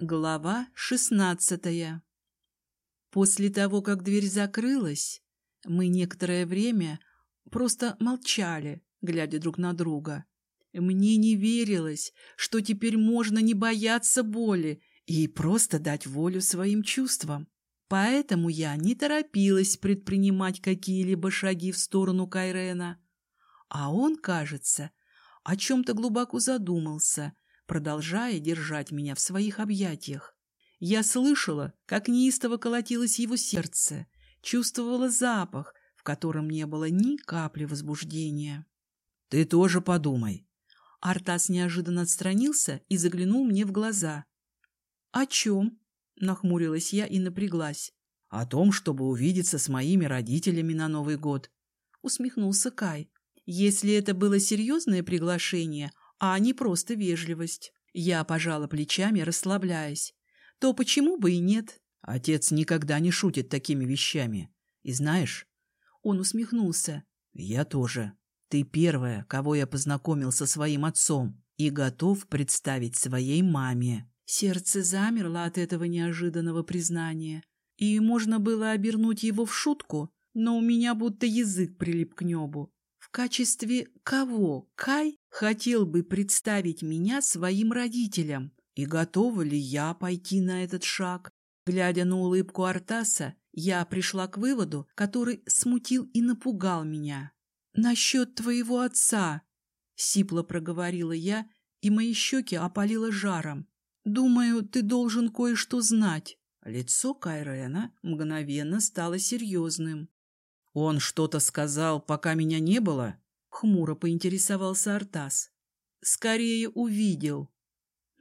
Глава шестнадцатая После того, как дверь закрылась, мы некоторое время просто молчали, глядя друг на друга. Мне не верилось, что теперь можно не бояться боли и просто дать волю своим чувствам. Поэтому я не торопилась предпринимать какие-либо шаги в сторону Кайрена. А он, кажется, о чем-то глубоко задумался — продолжая держать меня в своих объятиях. Я слышала, как неистово колотилось его сердце, чувствовала запах, в котором не было ни капли возбуждения. — Ты тоже подумай. Артас неожиданно отстранился и заглянул мне в глаза. — О чем? — нахмурилась я и напряглась. — О том, чтобы увидеться с моими родителями на Новый год. — усмехнулся Кай. Если это было серьезное приглашение, а не просто вежливость. Я пожала плечами, расслабляясь. То почему бы и нет? Отец никогда не шутит такими вещами. И знаешь... Он усмехнулся. Я тоже. Ты первая, кого я познакомил со своим отцом и готов представить своей маме. Сердце замерло от этого неожиданного признания. И можно было обернуть его в шутку, но у меня будто язык прилип к небу. В качестве кого Кай хотел бы представить меня своим родителям? И готова ли я пойти на этот шаг? Глядя на улыбку Артаса, я пришла к выводу, который смутил и напугал меня. «Насчет твоего отца», — сипло проговорила я, и мои щеки опалило жаром. «Думаю, ты должен кое-что знать». Лицо Кайрена мгновенно стало серьезным. «Он что-то сказал, пока меня не было?» — хмуро поинтересовался Артас. «Скорее увидел».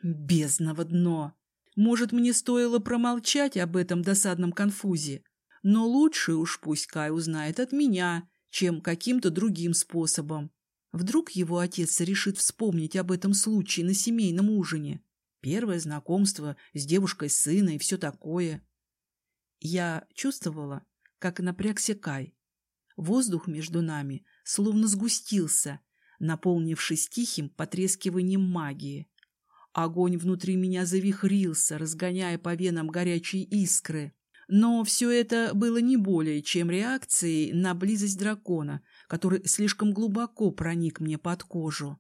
«Бездного дно! Может, мне стоило промолчать об этом досадном конфузе, но лучше уж пусть Кай узнает от меня, чем каким-то другим способом. Вдруг его отец решит вспомнить об этом случае на семейном ужине. Первое знакомство с девушкой сына и все такое. Я чувствовала, как напрягся Кай, Воздух между нами словно сгустился, наполнившись тихим потрескиванием магии. Огонь внутри меня завихрился, разгоняя по венам горячие искры. Но все это было не более, чем реакцией на близость дракона, который слишком глубоко проник мне под кожу.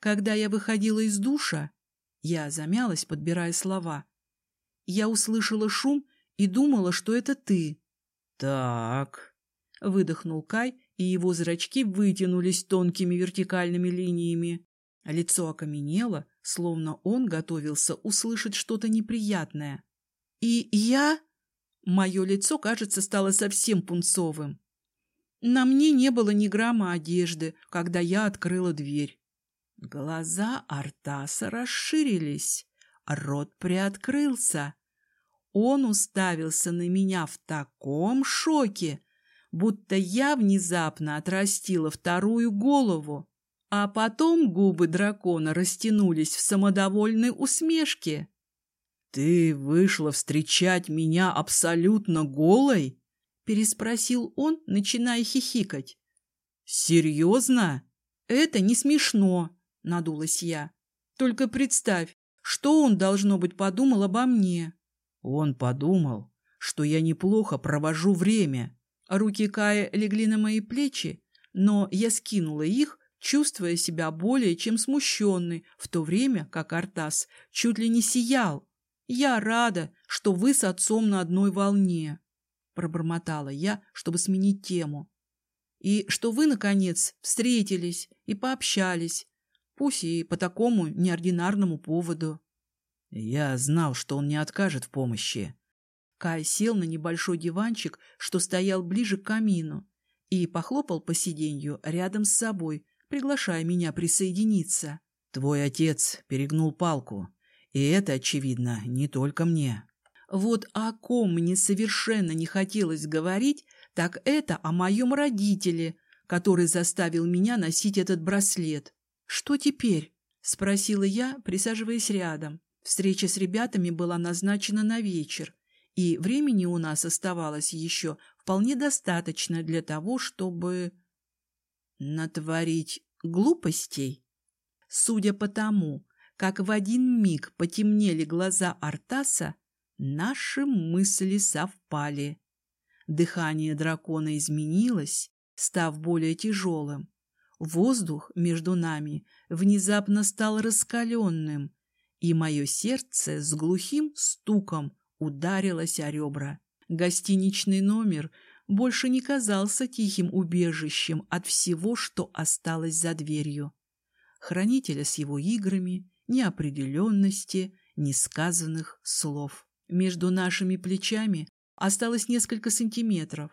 Когда я выходила из душа, я замялась, подбирая слова. Я услышала шум и думала, что это ты. — Так, Выдохнул Кай, и его зрачки вытянулись тонкими вертикальными линиями. Лицо окаменело, словно он готовился услышать что-то неприятное. «И я...» Мое лицо, кажется, стало совсем пунцовым. На мне не было ни грамма одежды, когда я открыла дверь. Глаза Артаса расширились, рот приоткрылся. Он уставился на меня в таком шоке, будто я внезапно отрастила вторую голову, а потом губы дракона растянулись в самодовольной усмешке. «Ты вышла встречать меня абсолютно голой?» — переспросил он, начиная хихикать. «Серьезно?» «Это не смешно», — надулась я. «Только представь, что он, должно быть, подумал обо мне». «Он подумал, что я неплохо провожу время», Руки Кая легли на мои плечи, но я скинула их, чувствуя себя более чем смущенной, в то время как Артас чуть ли не сиял. «Я рада, что вы с отцом на одной волне», — пробормотала я, чтобы сменить тему. «И что вы, наконец, встретились и пообщались, пусть и по такому неординарному поводу». «Я знал, что он не откажет в помощи», Кай сел на небольшой диванчик, что стоял ближе к камину, и похлопал по сиденью рядом с собой, приглашая меня присоединиться. «Твой отец перегнул палку, и это, очевидно, не только мне». Вот о ком мне совершенно не хотелось говорить, так это о моем родителе, который заставил меня носить этот браслет. «Что теперь?» — спросила я, присаживаясь рядом. Встреча с ребятами была назначена на вечер, и времени у нас оставалось еще вполне достаточно для того, чтобы натворить глупостей. Судя по тому, как в один миг потемнели глаза Артаса, наши мысли совпали. Дыхание дракона изменилось, став более тяжелым. Воздух между нами внезапно стал раскаленным, и мое сердце с глухим стуком ударилось о ребра. Гостиничный номер больше не казался тихим убежищем от всего, что осталось за дверью. Хранителя с его играми, неопределенности, несказанных слов. Между нашими плечами осталось несколько сантиметров,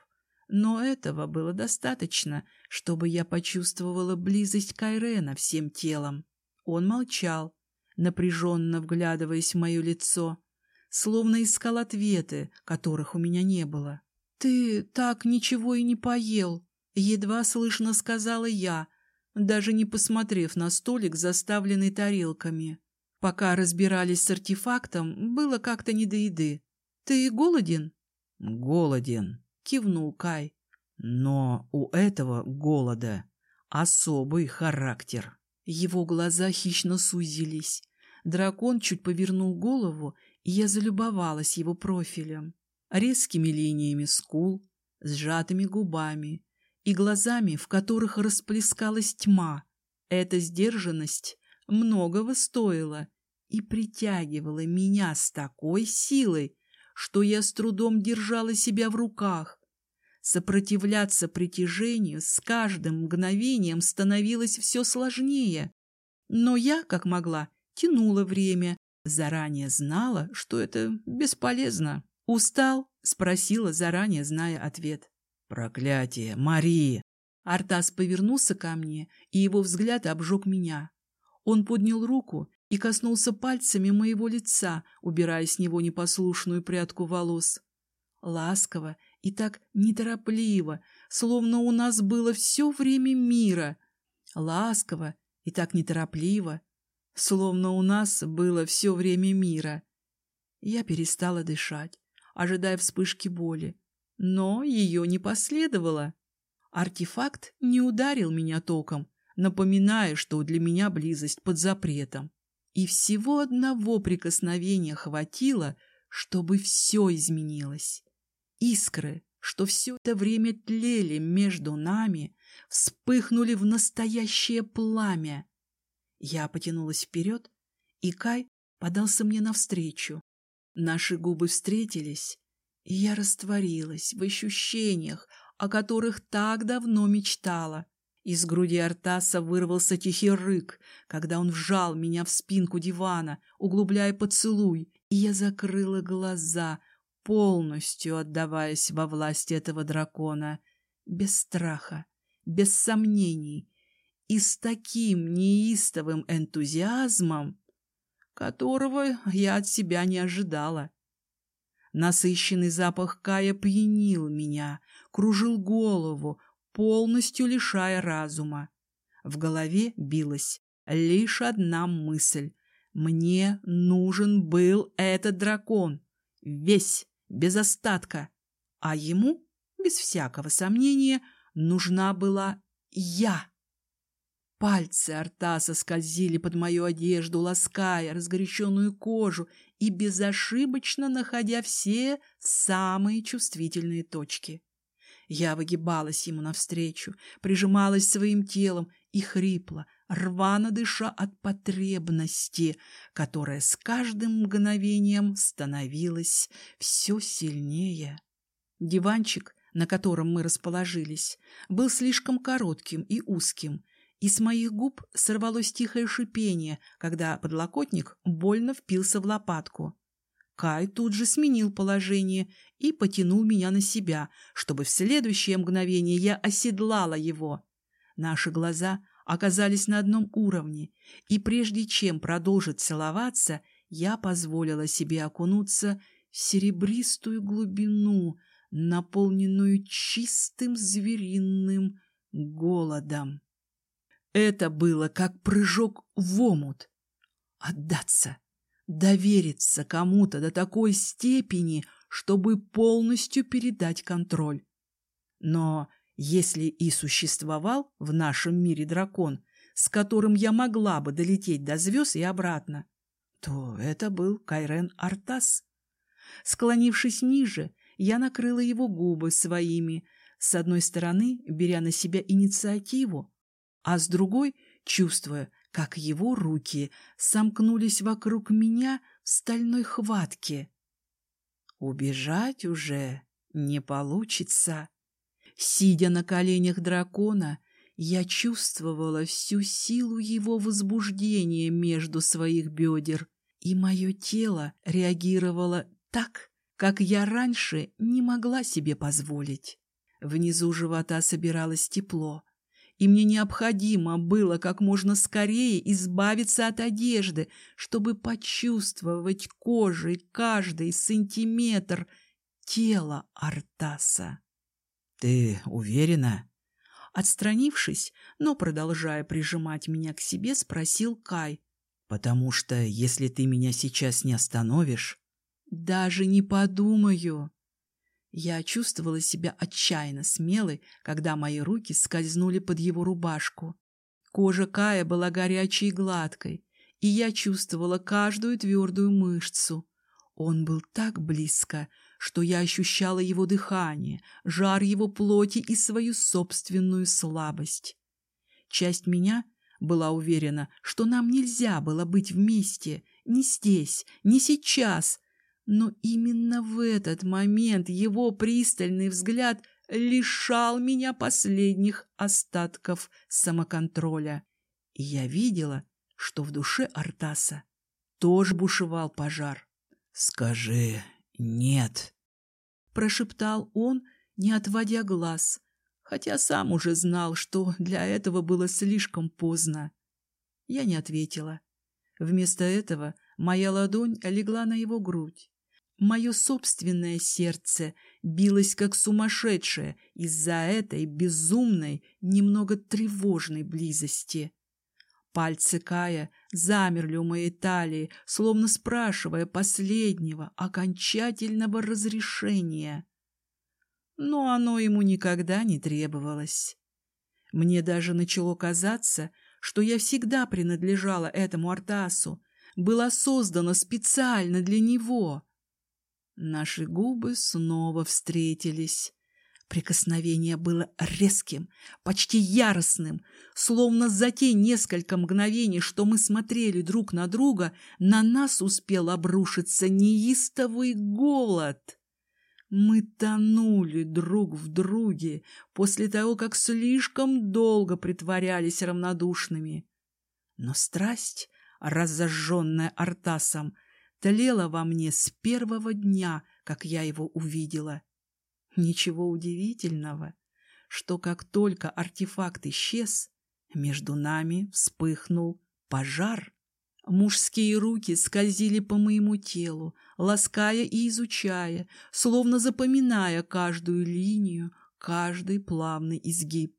но этого было достаточно, чтобы я почувствовала близость Кайрена всем телом. Он молчал, напряженно вглядываясь в мое лицо, словно искал ответы, которых у меня не было. «Ты так ничего и не поел», — едва слышно сказала я, даже не посмотрев на столик, заставленный тарелками. Пока разбирались с артефактом, было как-то не до еды. «Ты голоден?» «Голоден», — кивнул Кай. «Но у этого голода особый характер». Его глаза хищно сузились. Дракон чуть повернул голову, и я залюбовалась его профилем. Резкими линиями скул, сжатыми губами и глазами, в которых расплескалась тьма. Эта сдержанность многого стоила и притягивала меня с такой силой, что я с трудом держала себя в руках. Сопротивляться притяжению с каждым мгновением становилось все сложнее. Но я, как могла, тянула время, заранее знала, что это бесполезно. «Устал?» — спросила, заранее зная ответ. «Проклятие! Мари!» Артас повернулся ко мне, и его взгляд обжег меня. Он поднял руку и коснулся пальцами моего лица, убирая с него непослушную прядку волос. Ласково и так неторопливо, словно у нас было все время мира. Ласково и так неторопливо, словно у нас было все время мира. Я перестала дышать, ожидая вспышки боли, но ее не последовало. Артефакт не ударил меня током, напоминая, что для меня близость под запретом. И всего одного прикосновения хватило, чтобы все изменилось. Искры, что все это время тлели между нами, вспыхнули в настоящее пламя. Я потянулась вперед, и Кай подался мне навстречу. Наши губы встретились, и я растворилась в ощущениях, о которых так давно мечтала. Из груди Артаса вырвался тихий рык, когда он вжал меня в спинку дивана, углубляя поцелуй, и я закрыла глаза, полностью отдаваясь во власть этого дракона, без страха, без сомнений и с таким неистовым энтузиазмом, которого я от себя не ожидала. Насыщенный запах Кая пьянил меня, кружил голову, полностью лишая разума. В голове билась лишь одна мысль. Мне нужен был этот дракон. Весь, без остатка. А ему, без всякого сомнения, нужна была я. Пальцы Артаса скользили под мою одежду, лаская разгоряченную кожу и безошибочно находя все самые чувствительные точки. Я выгибалась ему навстречу, прижималась своим телом и хрипла, рвано дыша от потребности, которая с каждым мгновением становилась все сильнее. Диванчик, на котором мы расположились, был слишком коротким и узким, и с моих губ сорвалось тихое шипение, когда подлокотник больно впился в лопатку. Кай тут же сменил положение и потянул меня на себя, чтобы в следующее мгновение я оседлала его. Наши глаза оказались на одном уровне, и прежде чем продолжить целоваться, я позволила себе окунуться в серебристую глубину, наполненную чистым звериным голодом. Это было как прыжок в омут. Отдаться довериться кому-то до такой степени, чтобы полностью передать контроль. Но если и существовал в нашем мире дракон, с которым я могла бы долететь до звезд и обратно, то это был Кайрен Артас. Склонившись ниже, я накрыла его губы своими, с одной стороны, беря на себя инициативу, а с другой, чувствуя, как его руки сомкнулись вокруг меня в стальной хватке. Убежать уже не получится. Сидя на коленях дракона, я чувствовала всю силу его возбуждения между своих бедер, и мое тело реагировало так, как я раньше не могла себе позволить. Внизу живота собиралось тепло, и мне необходимо было как можно скорее избавиться от одежды, чтобы почувствовать кожей каждый сантиметр тела Артаса. «Ты уверена?» Отстранившись, но продолжая прижимать меня к себе, спросил Кай. «Потому что, если ты меня сейчас не остановишь...» «Даже не подумаю!» Я чувствовала себя отчаянно смелой, когда мои руки скользнули под его рубашку. Кожа Кая была горячей и гладкой, и я чувствовала каждую твердую мышцу. Он был так близко, что я ощущала его дыхание, жар его плоти и свою собственную слабость. Часть меня была уверена, что нам нельзя было быть вместе, ни здесь, ни сейчас, но именно в этот момент его пристальный взгляд лишал меня последних остатков самоконтроля. И я видела, что в душе Артаса тоже бушевал пожар. «Скажи «Нет», — прошептал он, не отводя глаз, хотя сам уже знал, что для этого было слишком поздно. Я не ответила. Вместо этого моя ладонь легла на его грудь. Мое собственное сердце билось как сумасшедшее из-за этой безумной, немного тревожной близости. Пальцы Кая замерли у моей талии, словно спрашивая последнего, окончательного разрешения. Но оно ему никогда не требовалось. Мне даже начало казаться, что я всегда принадлежала этому Артасу, была создана специально для него. Наши губы снова встретились. Прикосновение было резким, почти яростным, словно за те несколько мгновений, что мы смотрели друг на друга, на нас успел обрушиться неистовый голод. Мы тонули друг в друге после того, как слишком долго притворялись равнодушными. Но страсть, разожженная Артасом, тлела во мне с первого дня, как я его увидела. Ничего удивительного, что как только артефакт исчез, между нами вспыхнул пожар. Мужские руки скользили по моему телу, лаская и изучая, словно запоминая каждую линию, каждый плавный изгиб.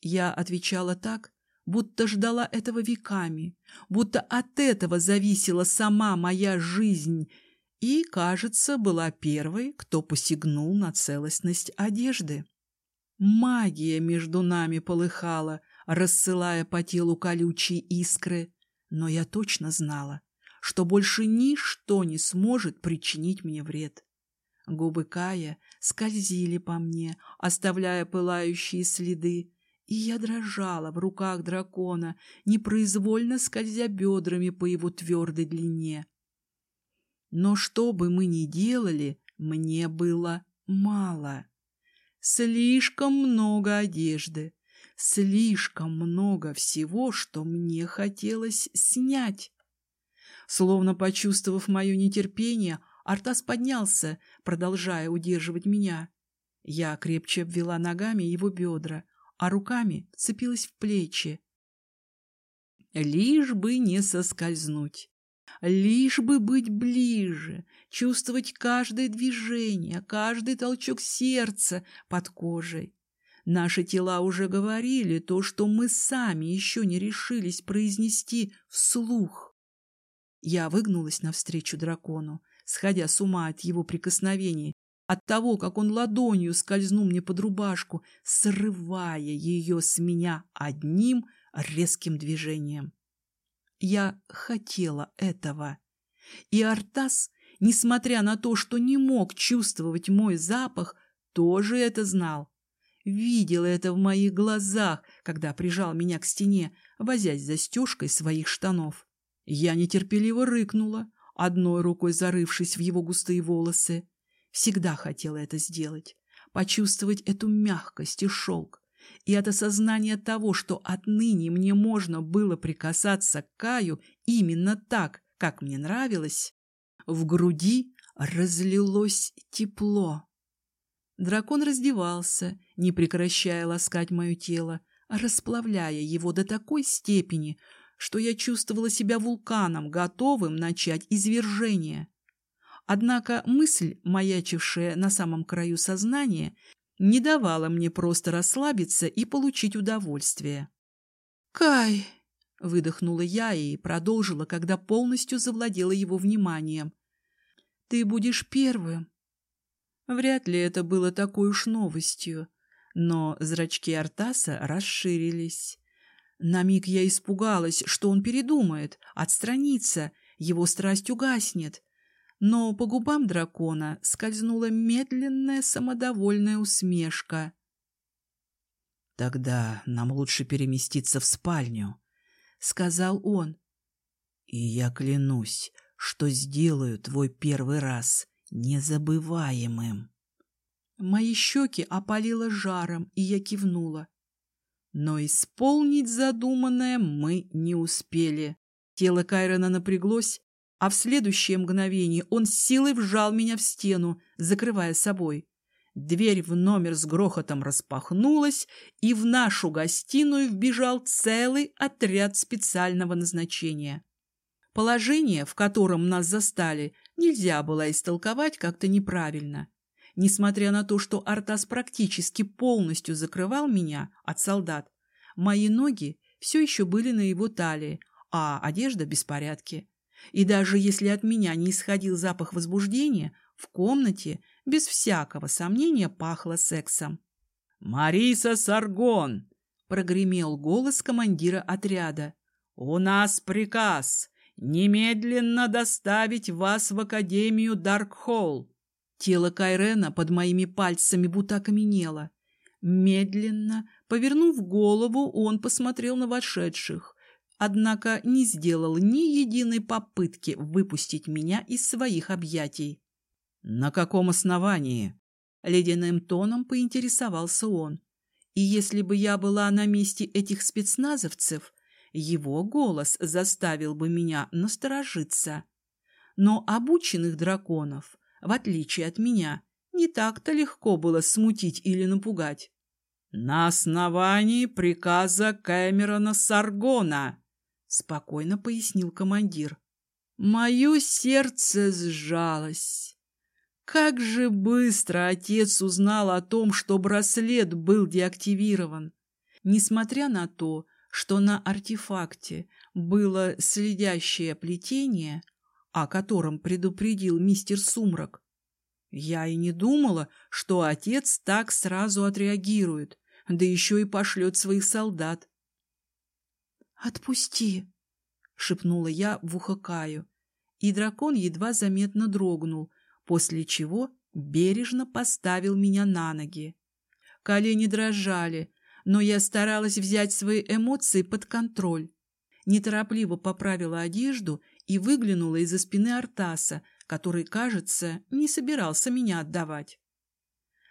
Я отвечала так, будто ждала этого веками, будто от этого зависела сама моя жизнь — и, кажется, была первой, кто посягнул на целостность одежды. Магия между нами полыхала, рассылая по телу колючие искры, но я точно знала, что больше ничто не сможет причинить мне вред. Губы Кая скользили по мне, оставляя пылающие следы, и я дрожала в руках дракона, непроизвольно скользя бедрами по его твердой длине. Но что бы мы ни делали, мне было мало. Слишком много одежды, слишком много всего, что мне хотелось снять. Словно почувствовав мое нетерпение, Артас поднялся, продолжая удерживать меня. Я крепче обвела ногами его бедра, а руками цепилась в плечи. Лишь бы не соскользнуть. Лишь бы быть ближе, чувствовать каждое движение, каждый толчок сердца под кожей. Наши тела уже говорили то, что мы сами еще не решились произнести вслух. Я выгнулась навстречу дракону, сходя с ума от его прикосновений, от того, как он ладонью скользнул мне под рубашку, срывая ее с меня одним резким движением. Я хотела этого. И Артас, несмотря на то, что не мог чувствовать мой запах, тоже это знал. Видел это в моих глазах, когда прижал меня к стене, возясь застежкой своих штанов. Я нетерпеливо рыкнула, одной рукой зарывшись в его густые волосы. Всегда хотела это сделать, почувствовать эту мягкость и шелк. И от осознания того, что отныне мне можно было прикасаться к Каю именно так, как мне нравилось, в груди разлилось тепло. Дракон раздевался, не прекращая ласкать мое тело, расплавляя его до такой степени, что я чувствовала себя вулканом, готовым начать извержение. Однако мысль, маячившая на самом краю сознания, не давала мне просто расслабиться и получить удовольствие. «Кай!» — выдохнула я и продолжила, когда полностью завладела его вниманием. «Ты будешь первым». Вряд ли это было такой уж новостью, но зрачки Артаса расширились. На миг я испугалась, что он передумает, отстранится, его страсть угаснет. Но по губам дракона скользнула медленная самодовольная усмешка. «Тогда нам лучше переместиться в спальню», — сказал он. «И я клянусь, что сделаю твой первый раз незабываемым». Мои щеки опалило жаром, и я кивнула. Но исполнить задуманное мы не успели. Тело Кайрона напряглось, а в следующее мгновение он силой вжал меня в стену, закрывая собой. Дверь в номер с грохотом распахнулась, и в нашу гостиную вбежал целый отряд специального назначения. Положение, в котором нас застали, нельзя было истолковать как-то неправильно. Несмотря на то, что Артас практически полностью закрывал меня от солдат, мои ноги все еще были на его талии, а одежда беспорядке. И даже если от меня не исходил запах возбуждения, в комнате без всякого сомнения пахло сексом. «Мариса Саргон!» — прогремел голос командира отряда. «У нас приказ немедленно доставить вас в Академию Даркхолл. Тело Кайрена под моими пальцами будто окаменело. Медленно, повернув голову, он посмотрел на вошедших, однако не сделал ни единой попытки выпустить меня из своих объятий. «На каком основании?» Ледяным тоном поинтересовался он. И если бы я была на месте этих спецназовцев, его голос заставил бы меня насторожиться. Но обученных драконов в отличие от меня, не так-то легко было смутить или напугать. «На основании приказа Кэмерона Саргона», — спокойно пояснил командир. Мое сердце сжалось. Как же быстро отец узнал о том, что браслет был деактивирован. Несмотря на то, что на артефакте было следящее плетение, о котором предупредил мистер Сумрак. Я и не думала, что отец так сразу отреагирует, да еще и пошлет своих солдат. «Отпусти!» — шепнула я в ухо Каю, и дракон едва заметно дрогнул, после чего бережно поставил меня на ноги. Колени дрожали, но я старалась взять свои эмоции под контроль. Неторопливо поправила одежду и выглянула из-за спины Артаса, который, кажется, не собирался меня отдавать.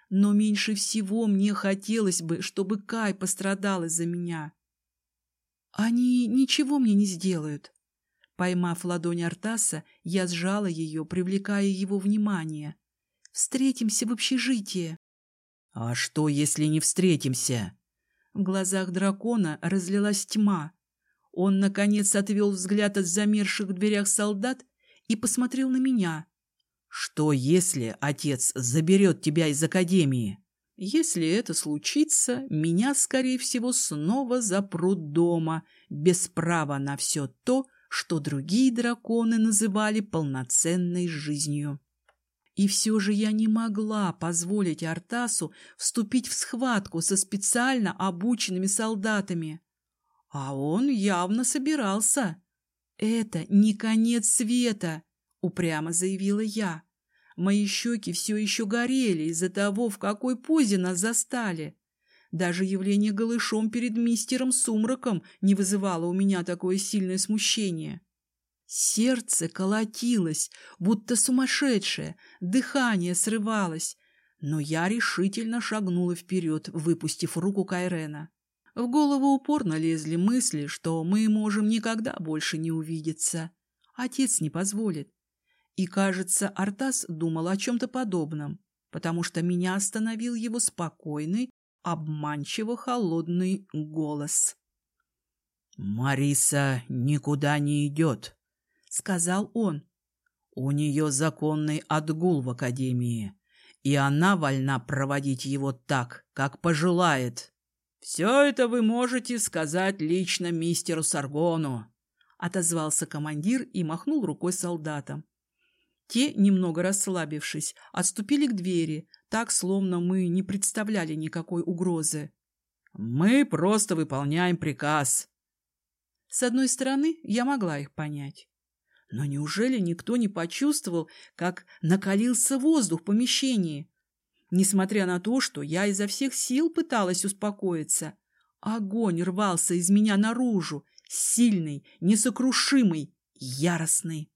Но меньше всего мне хотелось бы, чтобы Кай пострадал из-за меня. Они ничего мне не сделают. Поймав ладонь Артаса, я сжала ее, привлекая его внимание. «Встретимся в общежитии». «А что, если не встретимся?» В глазах дракона разлилась тьма, он, наконец, отвел взгляд от замерших в дверях солдат и посмотрел на меня. «Что, если отец заберет тебя из академии?» «Если это случится, меня, скорее всего, снова запрут дома, без права на все то, что другие драконы называли полноценной жизнью». И все же я не могла позволить Артасу вступить в схватку со специально обученными солдатами. А он явно собирался. «Это не конец света», — упрямо заявила я. Мои щеки все еще горели из-за того, в какой позе нас застали. Даже явление голышом перед мистером Сумраком не вызывало у меня такое сильное смущение. Сердце колотилось, будто сумасшедшее, дыхание срывалось, но я решительно шагнула вперед, выпустив руку Кайрена. В голову упорно лезли мысли, что мы можем никогда больше не увидеться. Отец не позволит. И, кажется, Артас думал о чем-то подобном, потому что меня остановил его спокойный, обманчиво холодный голос. «Мариса никуда не идет», — сказал он. «У нее законный отгул в академии, и она вольна проводить его так, как пожелает». «Все это вы можете сказать лично мистеру Саргону», — отозвался командир и махнул рукой солдатам. Те, немного расслабившись, отступили к двери, так, словно мы не представляли никакой угрозы. «Мы просто выполняем приказ». С одной стороны, я могла их понять. Но неужели никто не почувствовал, как накалился воздух в помещении? Несмотря на то, что я изо всех сил пыталась успокоиться, огонь рвался из меня наружу, сильный, несокрушимый, яростный.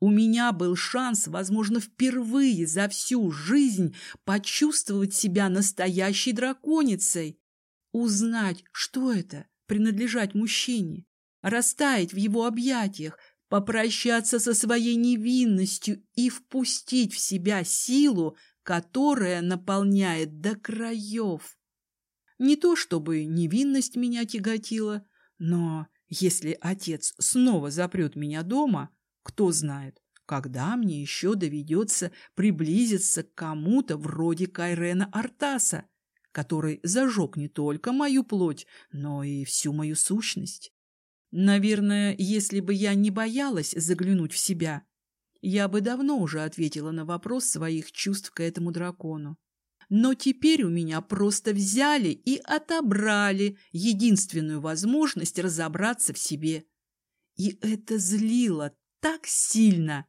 У меня был шанс, возможно, впервые за всю жизнь почувствовать себя настоящей драконицей. Узнать, что это – принадлежать мужчине, растаять в его объятиях, попрощаться со своей невинностью и впустить в себя силу, которая наполняет до краев. Не то чтобы невинность меня тяготила, но если отец снова запрет меня дома – кто знает, когда мне еще доведется приблизиться к кому-то вроде Кайрена Артаса, который зажег не только мою плоть, но и всю мою сущность. Наверное, если бы я не боялась заглянуть в себя, я бы давно уже ответила на вопрос своих чувств к этому дракону. Но теперь у меня просто взяли и отобрали единственную возможность разобраться в себе. И это злило так сильно,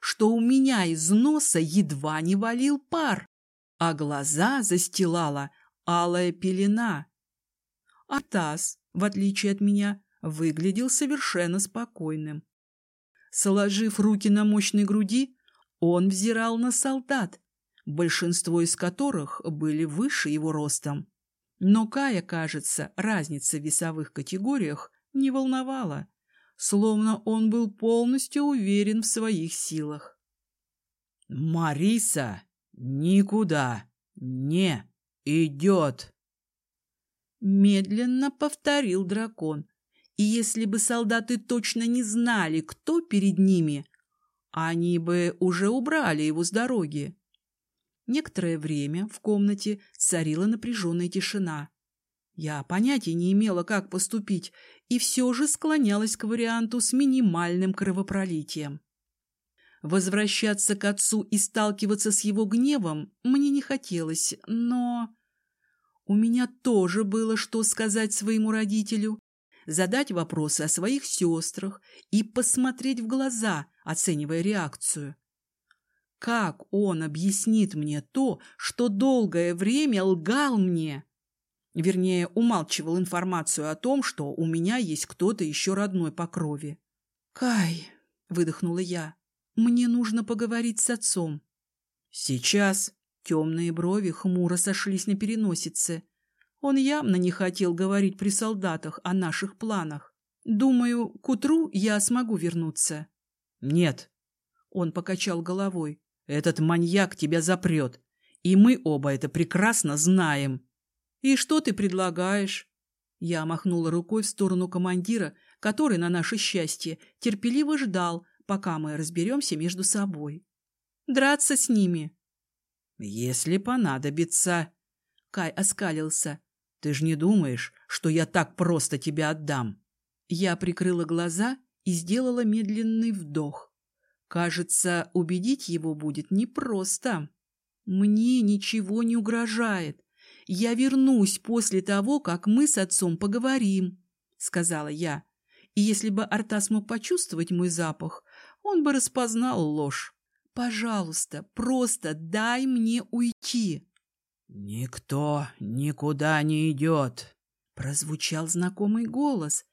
что у меня из носа едва не валил пар, а глаза застилала алая пелена. А таз, в отличие от меня, выглядел совершенно спокойным. Сложив руки на мощной груди, он взирал на солдат, большинство из которых были выше его ростом. Но Кая, кажется, разница в весовых категориях не волновала словно он был полностью уверен в своих силах. «Мариса никуда не идет!» Медленно повторил дракон. И если бы солдаты точно не знали, кто перед ними, они бы уже убрали его с дороги. Некоторое время в комнате царила напряженная тишина. Я понятия не имела, как поступить, и все же склонялась к варианту с минимальным кровопролитием. Возвращаться к отцу и сталкиваться с его гневом мне не хотелось, но... У меня тоже было что сказать своему родителю, задать вопросы о своих сестрах и посмотреть в глаза, оценивая реакцию. Как он объяснит мне то, что долгое время лгал мне? Вернее, умалчивал информацию о том, что у меня есть кто-то еще родной по крови. «Кай», — выдохнула я, — «мне нужно поговорить с отцом». «Сейчас». Темные брови хмуро сошлись на переносице. Он явно не хотел говорить при солдатах о наших планах. «Думаю, к утру я смогу вернуться». «Нет». Он покачал головой. «Этот маньяк тебя запрет, и мы оба это прекрасно знаем». «И что ты предлагаешь?» Я махнула рукой в сторону командира, который, на наше счастье, терпеливо ждал, пока мы разберемся между собой. «Драться с ними?» «Если понадобится». Кай оскалился. «Ты ж не думаешь, что я так просто тебя отдам?» Я прикрыла глаза и сделала медленный вдох. Кажется, убедить его будет непросто. Мне ничего не угрожает. Я вернусь после того, как мы с отцом поговорим. сказала я. И если бы Артас мог почувствовать мой запах, он бы распознал ложь. Пожалуйста, просто дай мне уйти. Никто никуда не идет. Прозвучал знакомый голос,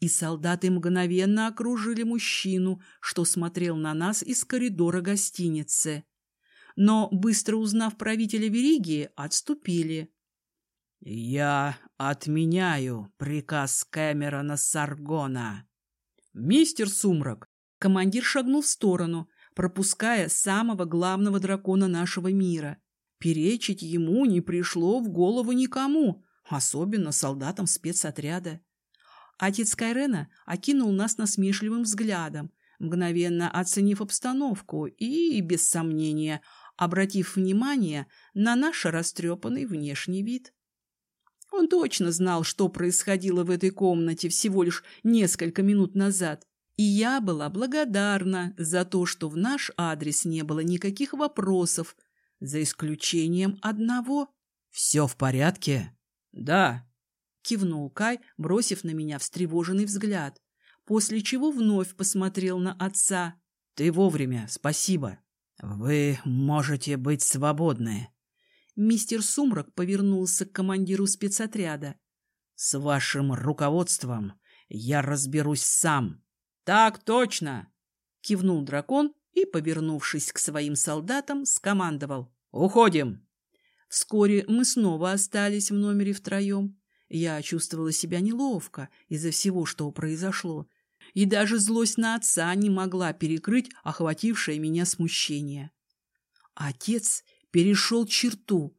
и солдаты мгновенно окружили мужчину, что смотрел на нас из коридора гостиницы. Но, быстро узнав правителя Веригии, отступили. «Я отменяю приказ Кэмерона Саргона». «Мистер Сумрак!» Командир шагнул в сторону, пропуская самого главного дракона нашего мира. Перечить ему не пришло в голову никому, особенно солдатам спецотряда. Отец Кайрена окинул нас насмешливым взглядом, мгновенно оценив обстановку и, без сомнения, обратив внимание на наш растрепанный внешний вид. Он точно знал, что происходило в этой комнате всего лишь несколько минут назад, и я была благодарна за то, что в наш адрес не было никаких вопросов, за исключением одного. «Все в порядке?» «Да», — кивнул Кай, бросив на меня встревоженный взгляд, после чего вновь посмотрел на отца. «Ты вовремя, спасибо. Вы можете быть свободны». Мистер Сумрак повернулся к командиру спецотряда. «С вашим руководством я разберусь сам». «Так точно!» — кивнул дракон и, повернувшись к своим солдатам, скомандовал. «Уходим!» Вскоре мы снова остались в номере втроем. Я чувствовала себя неловко из-за всего, что произошло, и даже злость на отца не могла перекрыть охватившее меня смущение. Отец перешел черту.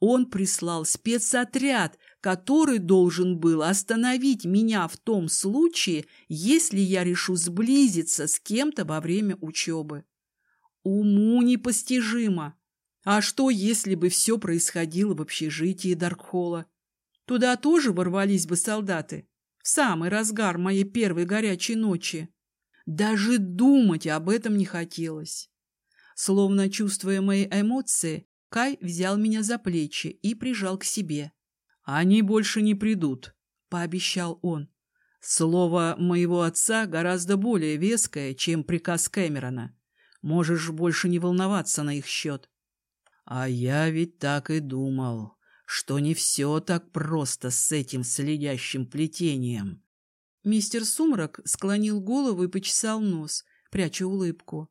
Он прислал спецотряд, который должен был остановить меня в том случае, если я решу сблизиться с кем-то во время учебы. Уму непостижимо. А что, если бы все происходило в общежитии Даркхола? Туда тоже ворвались бы солдаты. В самый разгар моей первой горячей ночи. Даже думать об этом не хотелось. Словно чувствуя мои эмоции, Кай взял меня за плечи и прижал к себе. «Они больше не придут», — пообещал он. «Слово моего отца гораздо более веское, чем приказ Кэмерона. Можешь больше не волноваться на их счет». «А я ведь так и думал, что не все так просто с этим следящим плетением». Мистер Сумрак склонил голову и почесал нос, пряча улыбку.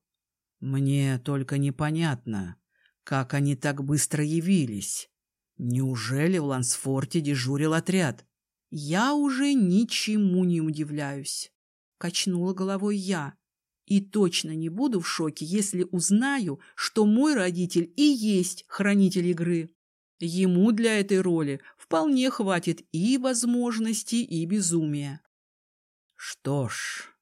Мне только непонятно, как они так быстро явились. Неужели в Лансфорте дежурил отряд? Я уже ничему не удивляюсь. Качнула головой я. И точно не буду в шоке, если узнаю, что мой родитель и есть хранитель игры. Ему для этой роли вполне хватит и возможностей, и безумия. Что ж,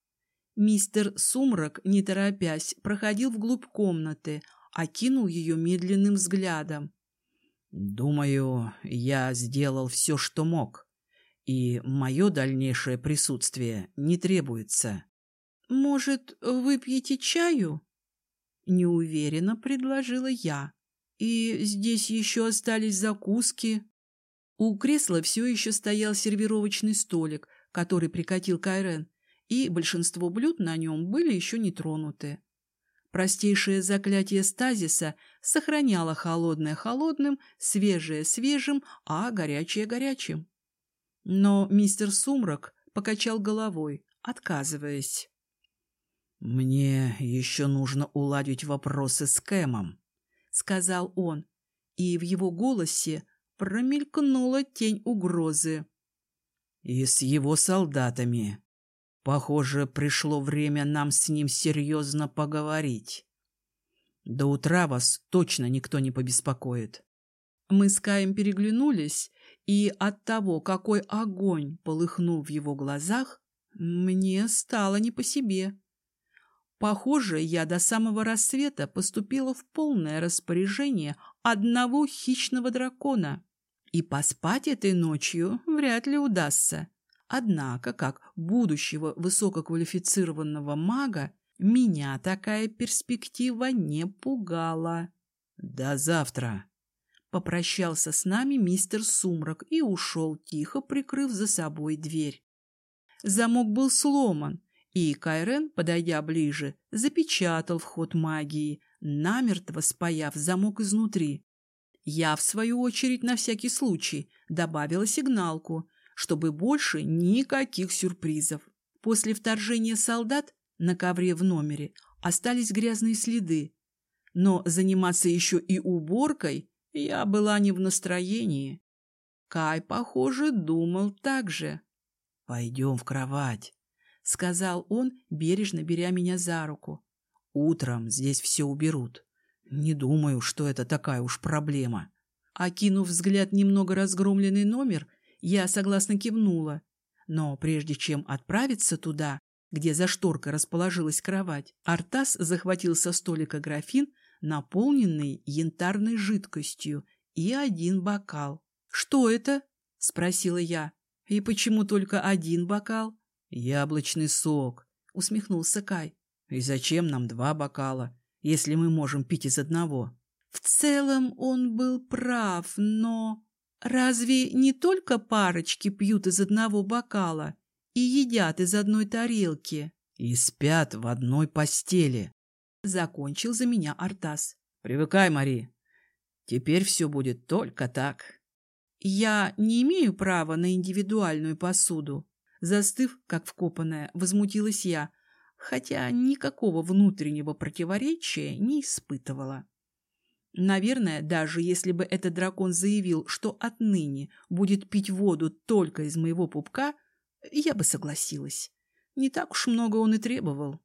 Мистер Сумрак, не торопясь, проходил вглубь комнаты, окинул ее медленным взглядом. «Думаю, я сделал все, что мог, и мое дальнейшее присутствие не требуется». «Может, выпьете чаю?» Неуверенно предложила я. «И здесь еще остались закуски». У кресла все еще стоял сервировочный столик, который прикатил Кайрен, и большинство блюд на нем были еще не тронуты. Простейшее заклятие стазиса сохраняло холодное холодным, свежее свежим, а горячее горячим. Но мистер Сумрак покачал головой, отказываясь. «Мне еще нужно уладить вопросы с Кэмом», — сказал он, и в его голосе промелькнула тень угрозы. «И с его солдатами. Похоже, пришло время нам с ним серьезно поговорить. До утра вас точно никто не побеспокоит. Мы с Каем переглянулись, и от того, какой огонь полыхнул в его глазах, мне стало не по себе. Похоже, я до самого рассвета поступила в полное распоряжение одного хищного дракона, и поспать этой ночью вряд ли удастся. Однако, как будущего высококвалифицированного мага, меня такая перспектива не пугала. «До завтра!» Попрощался с нами мистер Сумрак и ушел, тихо прикрыв за собой дверь. Замок был сломан, и Кайрен, подойдя ближе, запечатал вход магии, намертво спаяв замок изнутри. Я, в свою очередь, на всякий случай, добавила сигналку, чтобы больше никаких сюрпризов. После вторжения солдат на ковре в номере остались грязные следы, но заниматься еще и уборкой я была не в настроении. Кай, похоже, думал так же. «Пойдем в кровать», — сказал он, бережно беря меня за руку. «Утром здесь все уберут. Не думаю, что это такая уж проблема». Окинув взгляд немного разгромленный номер, я согласно кивнула. Но прежде чем отправиться туда, где за шторкой расположилась кровать, Артас захватил со столика графин, наполненный янтарной жидкостью, и один бокал. «Что это?» — спросила я. «И почему только один бокал?» «Яблочный сок», — усмехнулся Кай. «И зачем нам два бокала, если мы можем пить из одного?» В целом он был прав, но... Разве не только парочки пьют из одного бокала и едят из одной тарелки? И спят в одной постели. Закончил за меня Артас. Привыкай, Мари. Теперь все будет только так. Я не имею права на индивидуальную посуду. Застыв, как вкопанная, возмутилась я, хотя никакого внутреннего противоречия не испытывала. Наверное, даже если бы этот дракон заявил, что отныне будет пить воду только из моего пупка, я бы согласилась. Не так уж много он и требовал.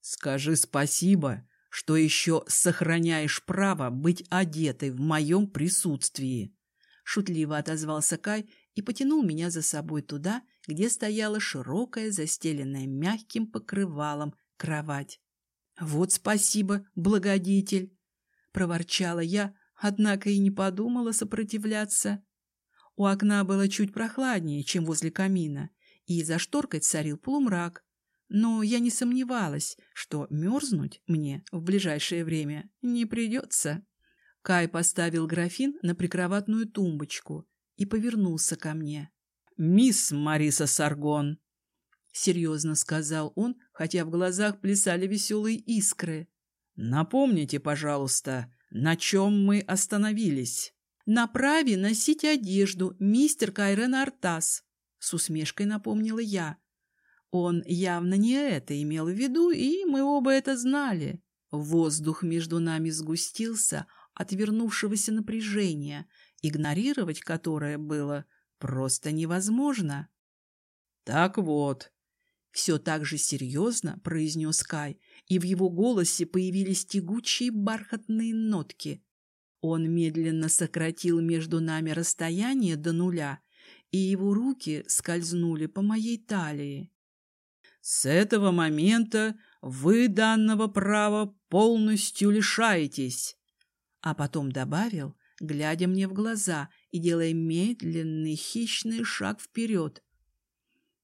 «Скажи спасибо, что еще сохраняешь право быть одетой в моем присутствии», шутливо отозвался Кай и потянул меня за собой туда, где стояла широкая, застеленная мягким покрывалом кровать. «Вот спасибо, благодетель!» Проворчала я, однако и не подумала сопротивляться. У окна было чуть прохладнее, чем возле камина, и за шторкой царил полумрак. Но я не сомневалась, что мерзнуть мне в ближайшее время не придется. Кай поставил графин на прикроватную тумбочку и повернулся ко мне. «Мисс Мариса Саргон!» — серьезно сказал он, хотя в глазах плясали веселые искры. Напомните, пожалуйста, на чем мы остановились? На праве носить одежду, мистер Кайрен Артас, с усмешкой напомнила я. Он явно не это имел в виду, и мы оба это знали. Воздух между нами сгустился от вернувшегося напряжения, игнорировать которое было просто невозможно. Так вот, все так же серьезно произнес Кай, и в его голосе появились тягучие бархатные нотки. Он медленно сократил между нами расстояние до нуля, и его руки скользнули по моей талии. «С этого момента вы данного права полностью лишаетесь!» А потом добавил, глядя мне в глаза и делая медленный хищный шаг вперед.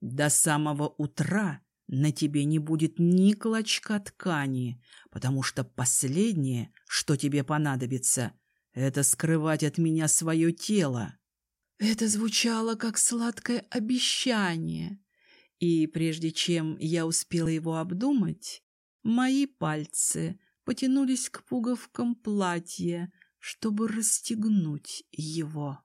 До самого утра на тебе не будет ни клочка ткани, потому что последнее, что тебе понадобится, это скрывать от меня свое тело. Это звучало как сладкое обещание, и прежде чем я успела его обдумать, мои пальцы потянулись к пуговкам платья, чтобы расстегнуть его.